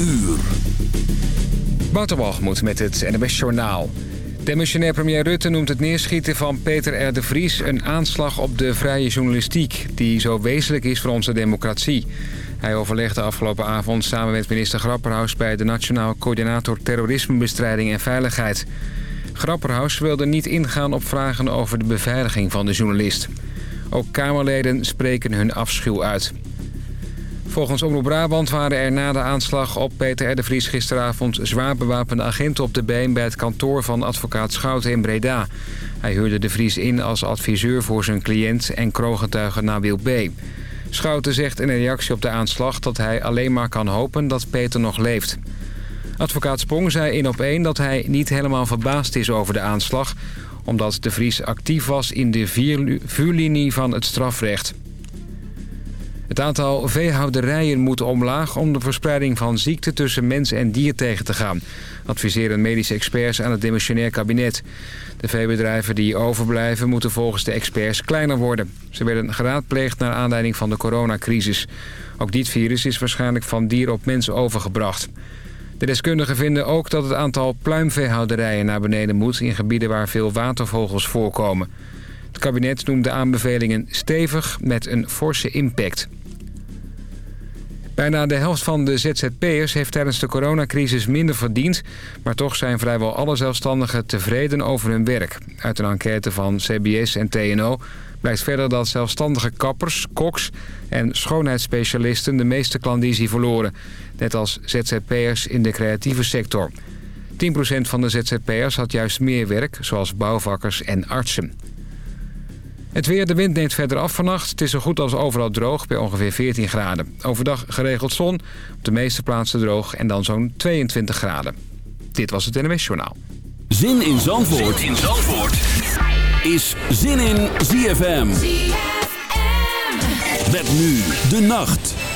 uur. Waterwalgemoed met het NWS Journaal. Demissionair premier Rutte noemt het neerschieten van Peter R. de Vries... een aanslag op de vrije journalistiek... die zo wezenlijk is voor onze democratie. Hij overlegde afgelopen avond samen met minister Grapperhaus... bij de Nationaal Coördinator Terrorismebestrijding en Veiligheid. Grapperhaus wilde niet ingaan op vragen over de beveiliging van de journalist. Ook Kamerleden spreken hun afschuw uit. Volgens Omroep Brabant waren er na de aanslag op Peter R. de Vries gisteravond... zwaar bewapende agenten op de been bij het kantoor van advocaat Schouten in Breda. Hij huurde de Vries in als adviseur voor zijn cliënt en kroongetuige Nabil B. Schouten zegt in een reactie op de aanslag dat hij alleen maar kan hopen dat Peter nog leeft. Advocaat Sprong zei in op één dat hij niet helemaal verbaasd is over de aanslag... omdat de Vries actief was in de vuurlinie van het strafrecht. Het aantal veehouderijen moet omlaag om de verspreiding van ziekte tussen mens en dier tegen te gaan, adviseren medische experts aan het demissionair kabinet. De veebedrijven die overblijven moeten volgens de experts kleiner worden. Ze werden geraadpleegd naar aanleiding van de coronacrisis. Ook dit virus is waarschijnlijk van dier op mens overgebracht. De deskundigen vinden ook dat het aantal pluimveehouderijen naar beneden moet... in gebieden waar veel watervogels voorkomen. Het kabinet noemt de aanbevelingen stevig met een forse impact. Bijna de helft van de ZZP'ers heeft tijdens de coronacrisis minder verdiend... maar toch zijn vrijwel alle zelfstandigen tevreden over hun werk. Uit een enquête van CBS en TNO blijkt verder dat zelfstandige kappers, koks en schoonheidsspecialisten... de meeste klandizie verloren, net als ZZP'ers in de creatieve sector. 10% van de ZZP'ers had juist meer werk, zoals bouwvakkers en artsen. Het weer, de wind neemt verder af vannacht. Het is zo goed als overal droog bij ongeveer 14 graden. Overdag geregeld zon, op de meeste plaatsen droog en dan zo'n 22 graden. Dit was het NWS Journaal. Zin in Zandvoort, zin in Zandvoort. is Zin in ZFM. ZFM. Met nu de nacht.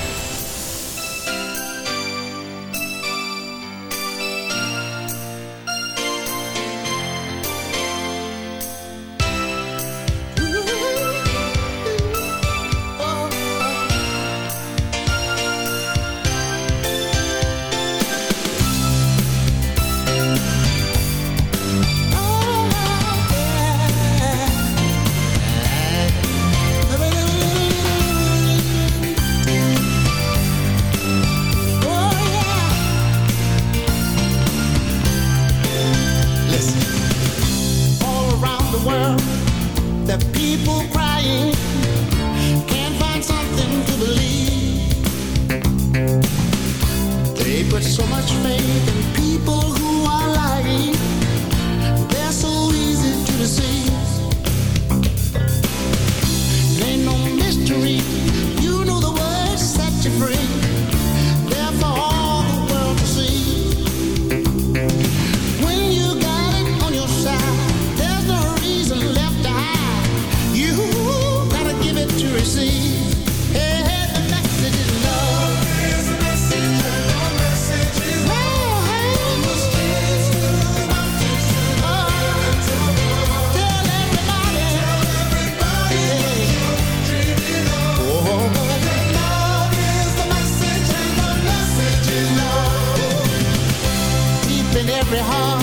Heart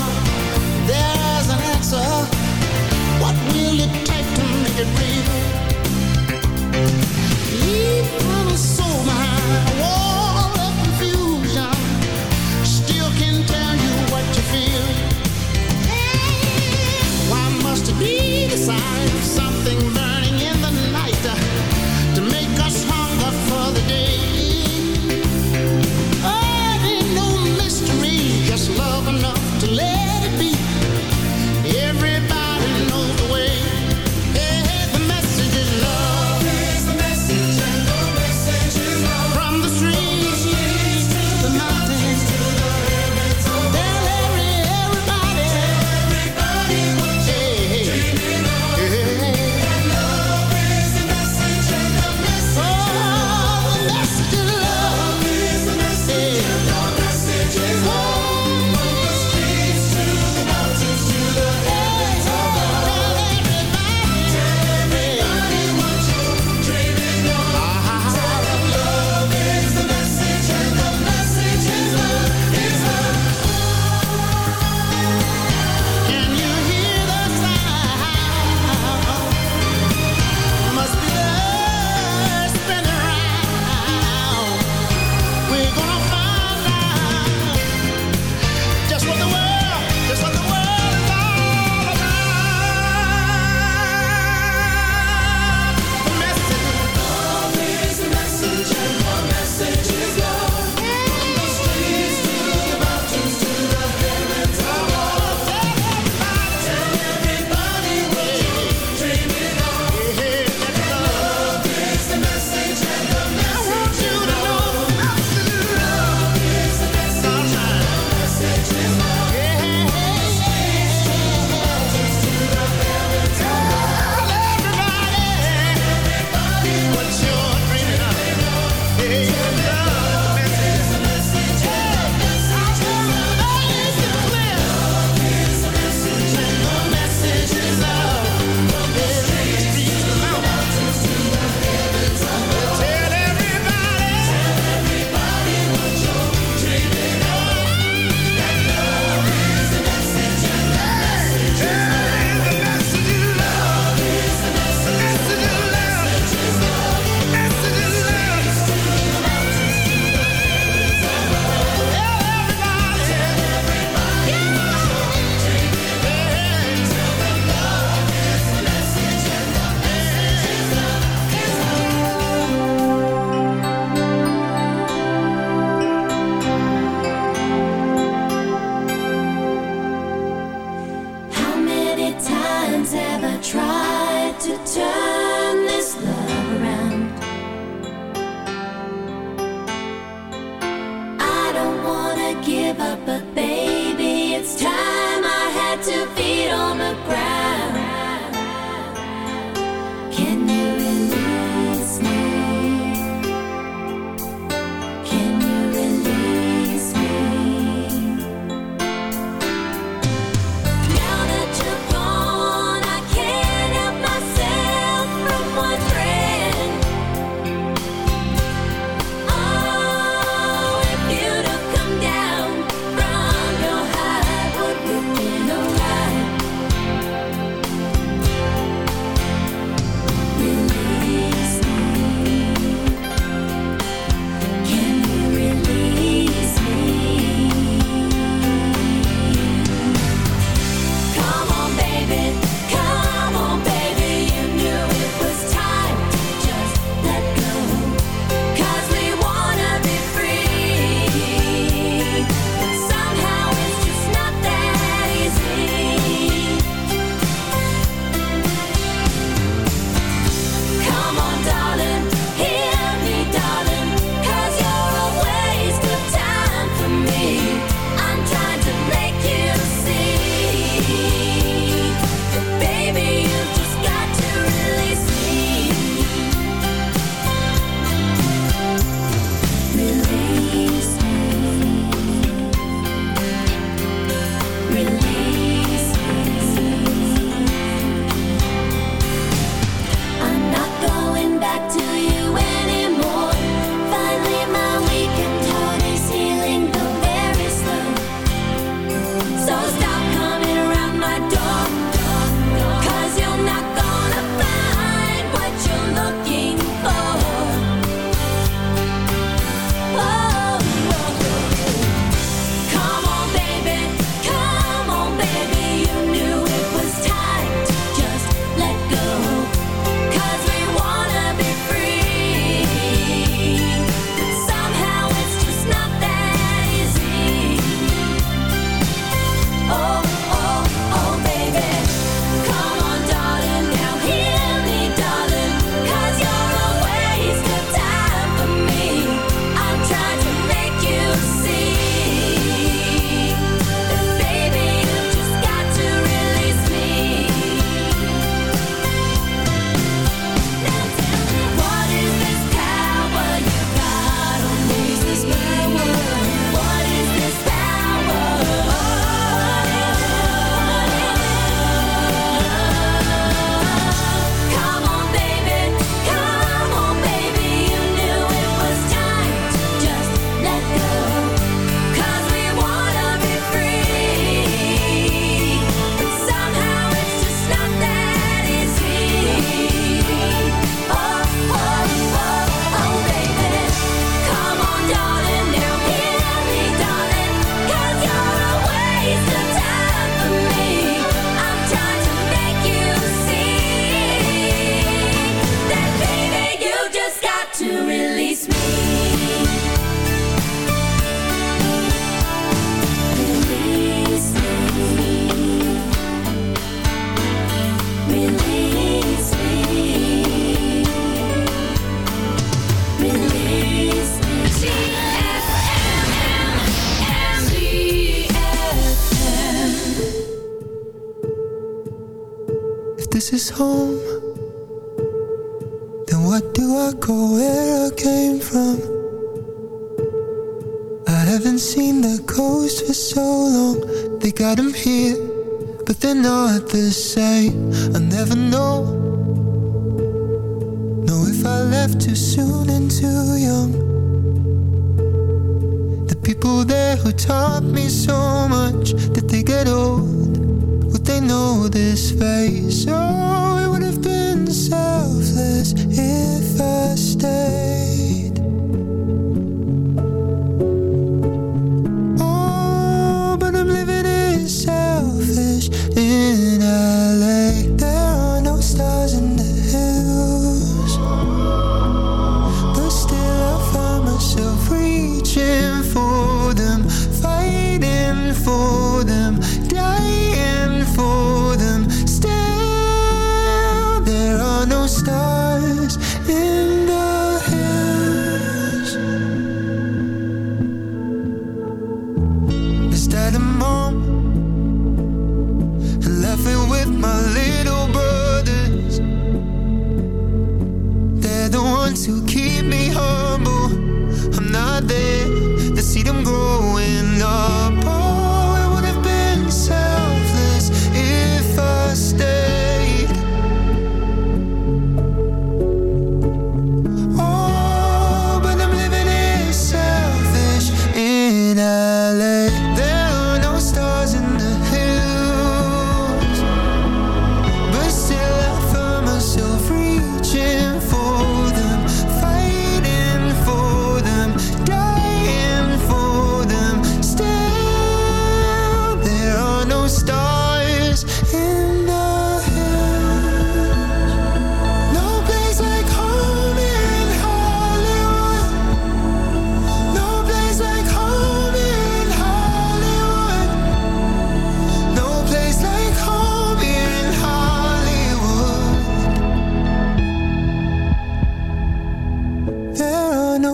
they say I never know Know if I left too soon and too young The people there who taught me so much Did they get old? Would they know this face? Oh, it would have been selfless if I stayed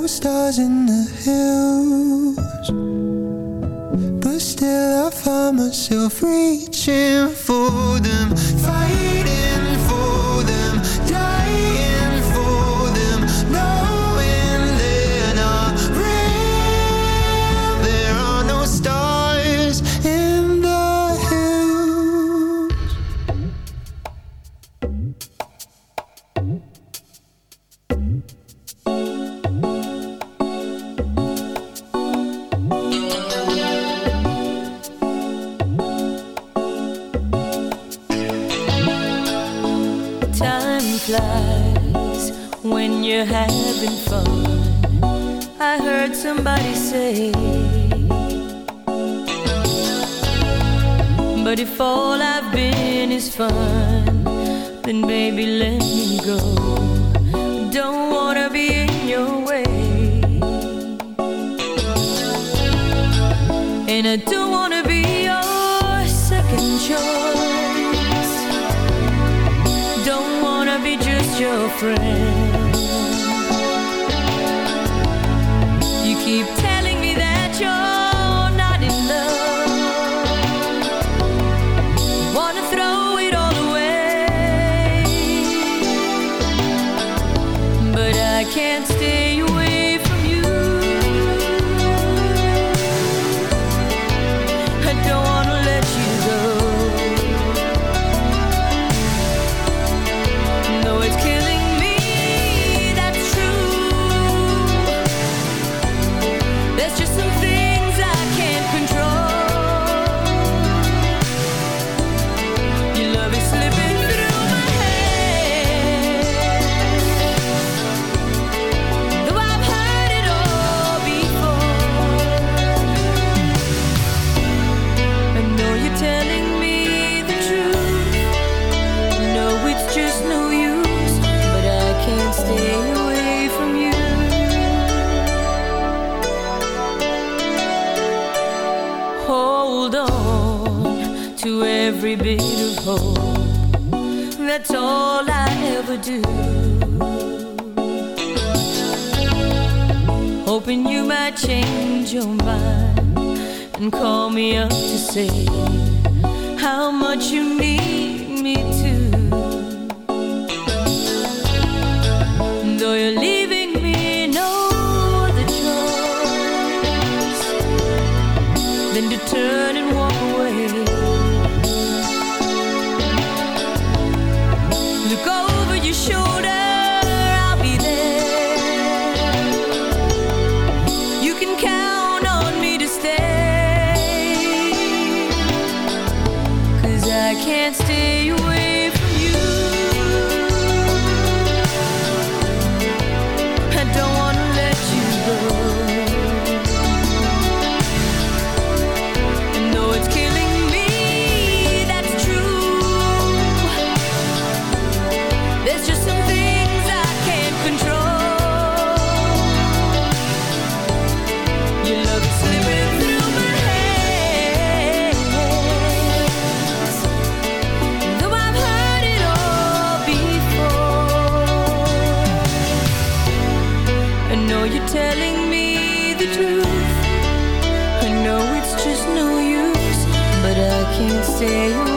stars in the hills. But still I find myself reaching for them. Fighting say telling me the truth. I know it's just no use But I can't stay away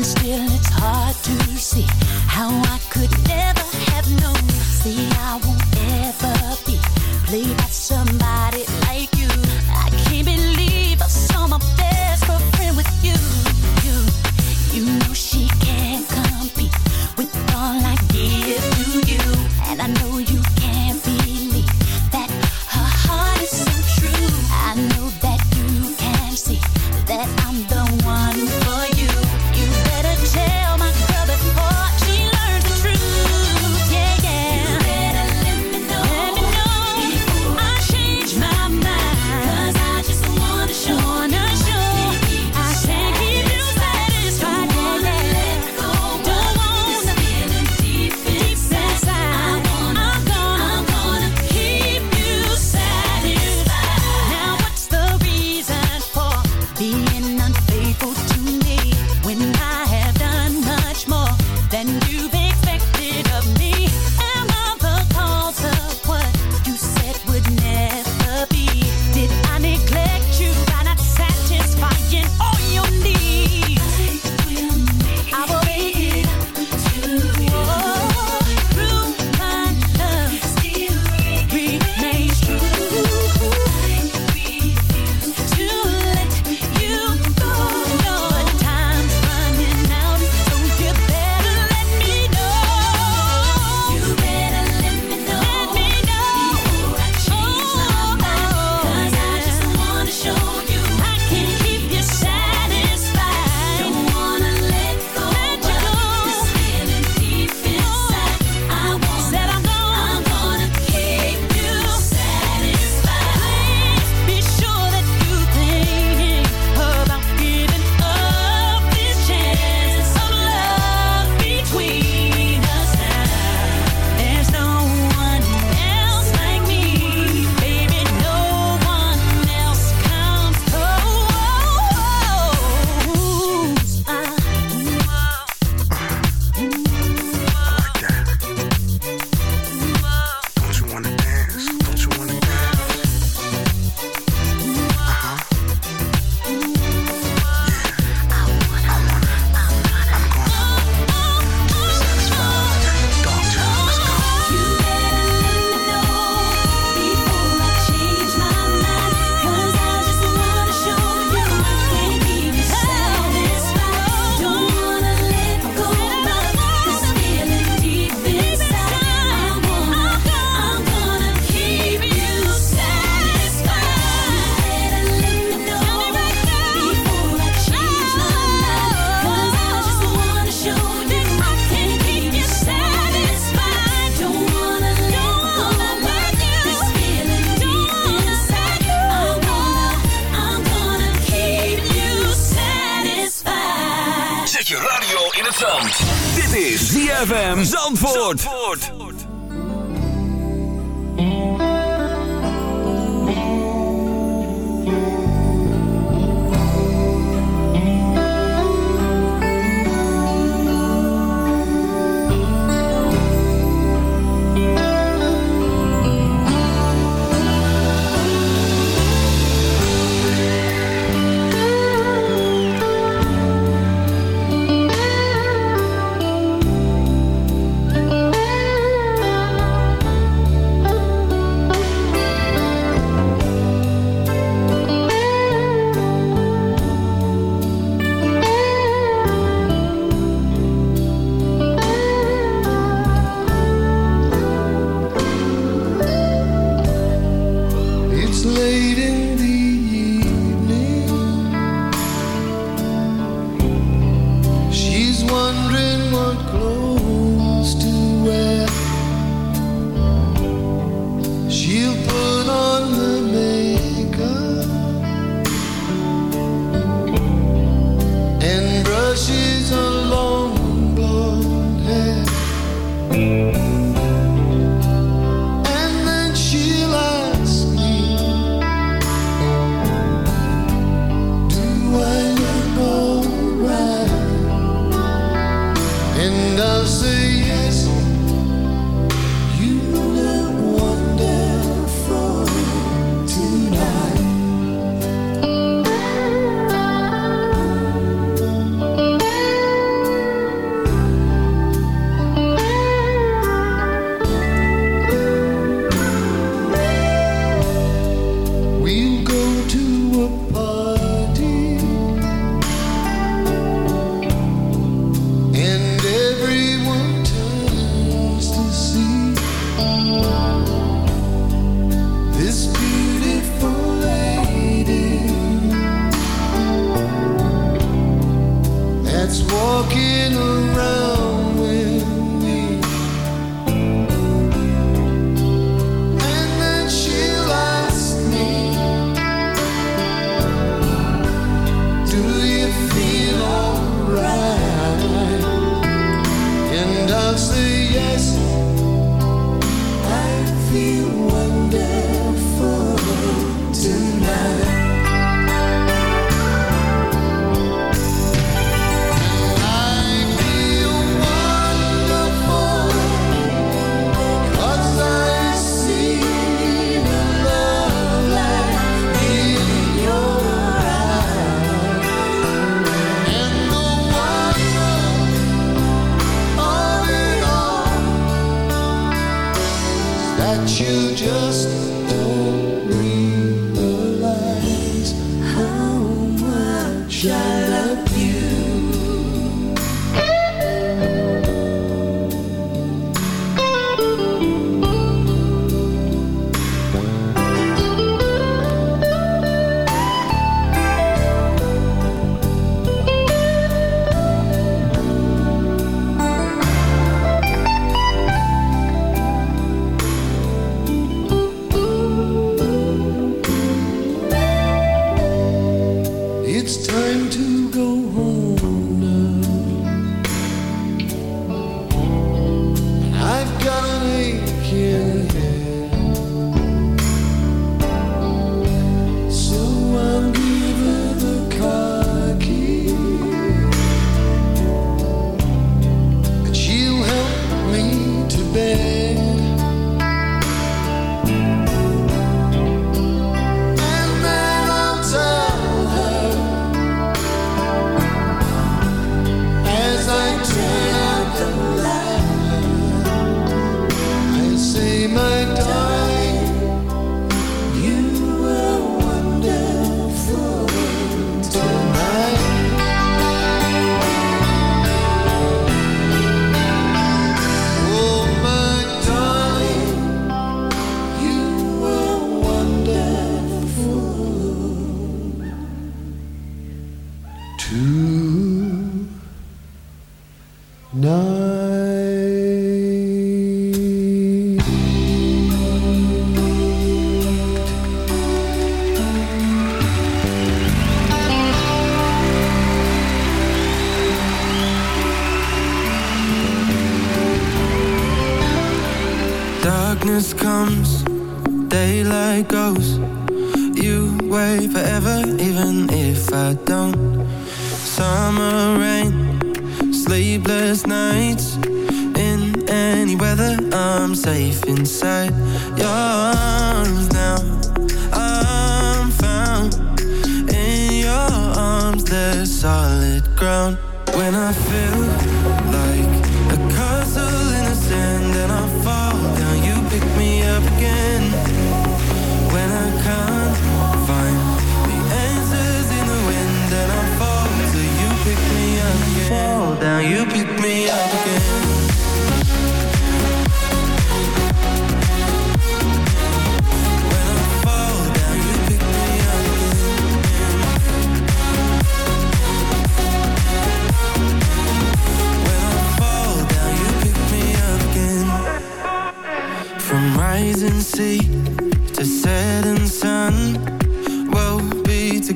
And still it's hard to see how I could never have known. See, I won't ever be played by somebody.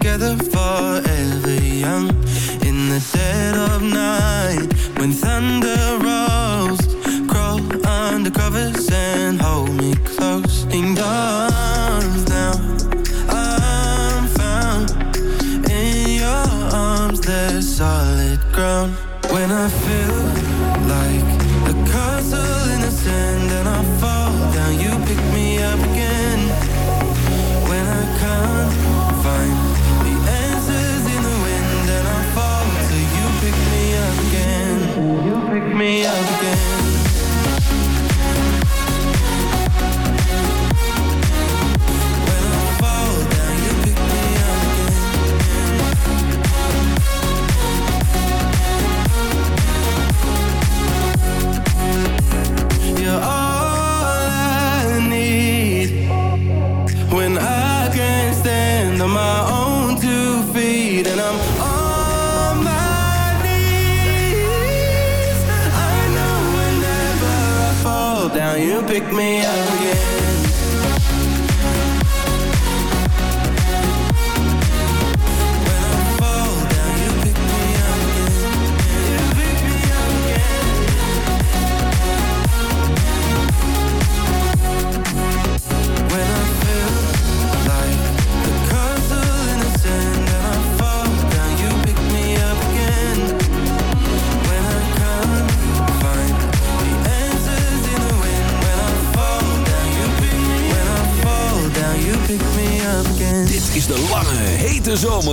together forever young. In the dead of night When thunder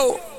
Go.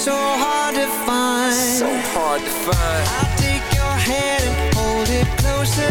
so hard to find. So hard to find. I'll take your hand and hold it closer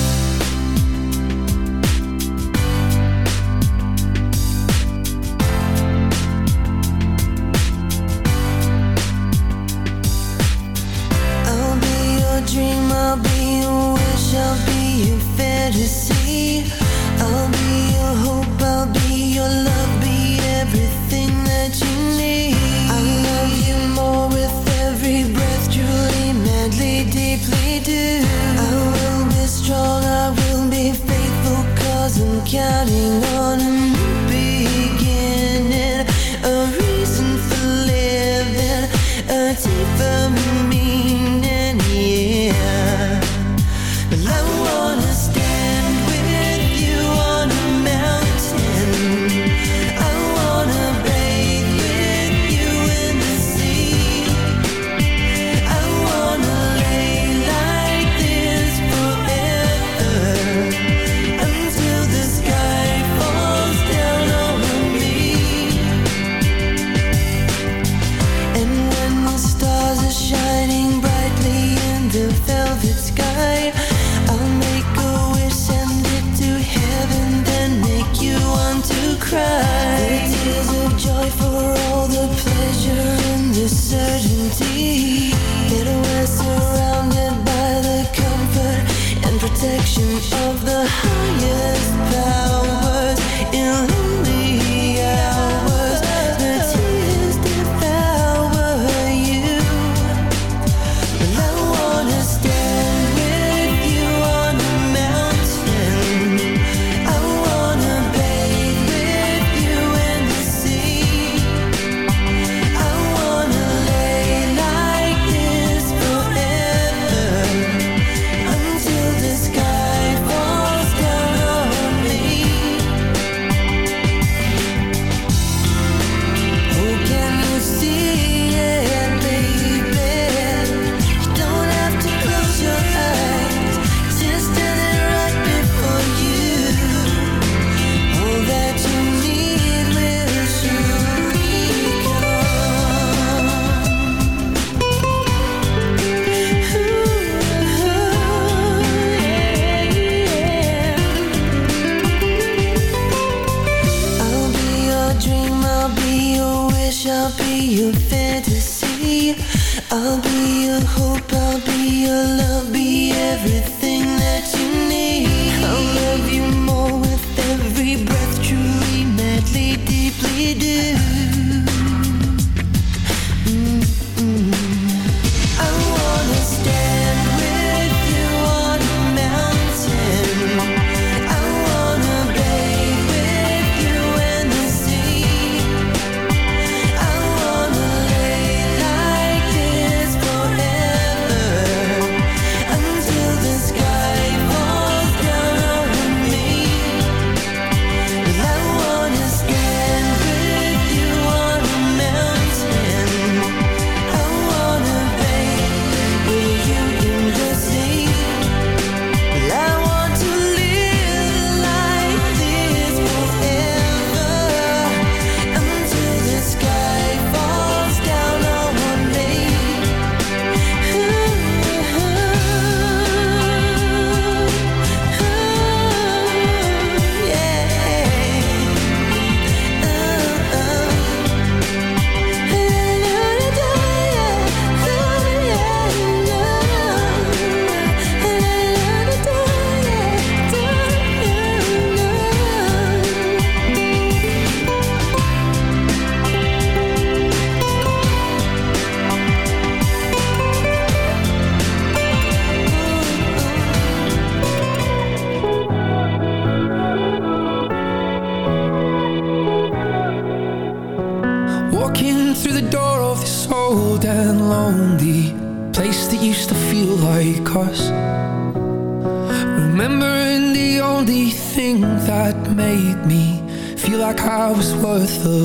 everything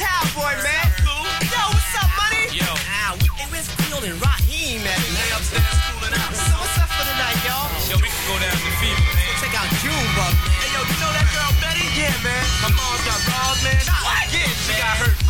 Cowboy, man. Yo, what's up, money? Yo. Ah, hey, where's Field and Raheem at, man? They upstairs cooling out. So what's up for the night, y'all? Yo, we can go down to Fever, man. Check out Junebug. Hey, yo, you know that girl Betty? Yeah, man. My mom's got balls, man. What? Yeah, she got hurt.